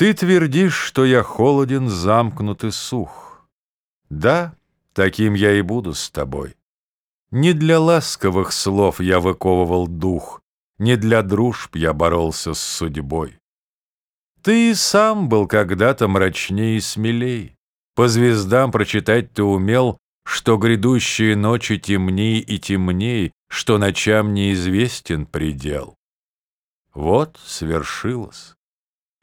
Ты твердишь, что я холоден, замкнут и сух. Да, таким я и буду с тобой. Не для ласковых слов я выковывал дух, Не для дружб я боролся с судьбой. Ты и сам был когда-то мрачней и смелей. По звездам прочитать ты умел, Что грядущие ночи темней и темней, Что ночам неизвестен предел. Вот свершилось.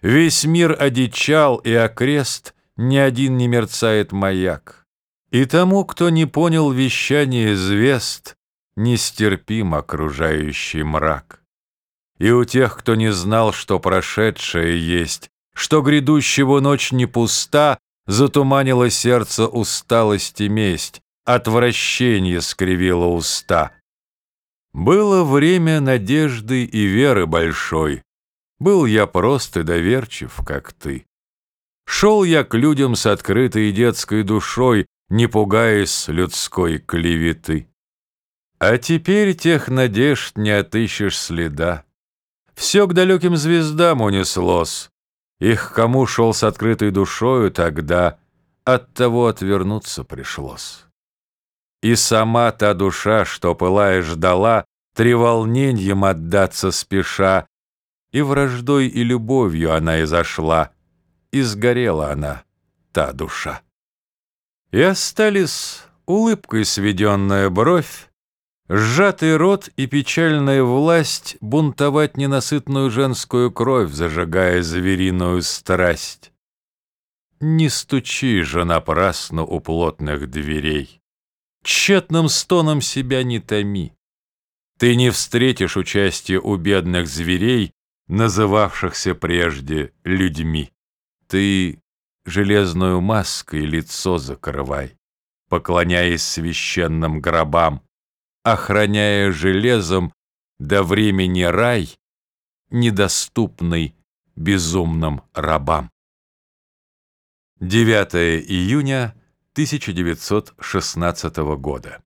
Весь мир одичал, и окрест Ни один не мерцает маяк. И тому, кто не понял вещание звезд, Нестерпим окружающий мрак. И у тех, кто не знал, что прошедшее есть, Что грядущего ночь не пуста, Затуманило сердце усталость и месть, Отвращение скривило уста. Было время надежды и веры большой, Был я прост и доверчив, как ты. Шел я к людям с открытой детской душой, Не пугаясь людской клеветы. А теперь тех надежд не отыщешь следа. Все к далеким звездам унеслось. Их кому шел с открытой душою тогда, от того отвернуться пришлось. И сама та душа, что пылая ждала, Треволненьем отдаться спеша, И враждой и любовью она изошла, И сгорела она, та душа. И остались улыбкой сведенная бровь, Сжатый рот и печальная власть Бунтовать ненасытную женскую кровь, Зажигая звериную страсть. Не стучи же напрасно у плотных дверей, Тщетным стоном себя не томи. Ты не встретишь участия у бедных зверей, Называвшихся прежде людьми. Ты железную маской лицо закрывай, Поклоняясь священным гробам, охраняя железом до времени рай, недоступный безумным рабам. 9 июня 1916 года.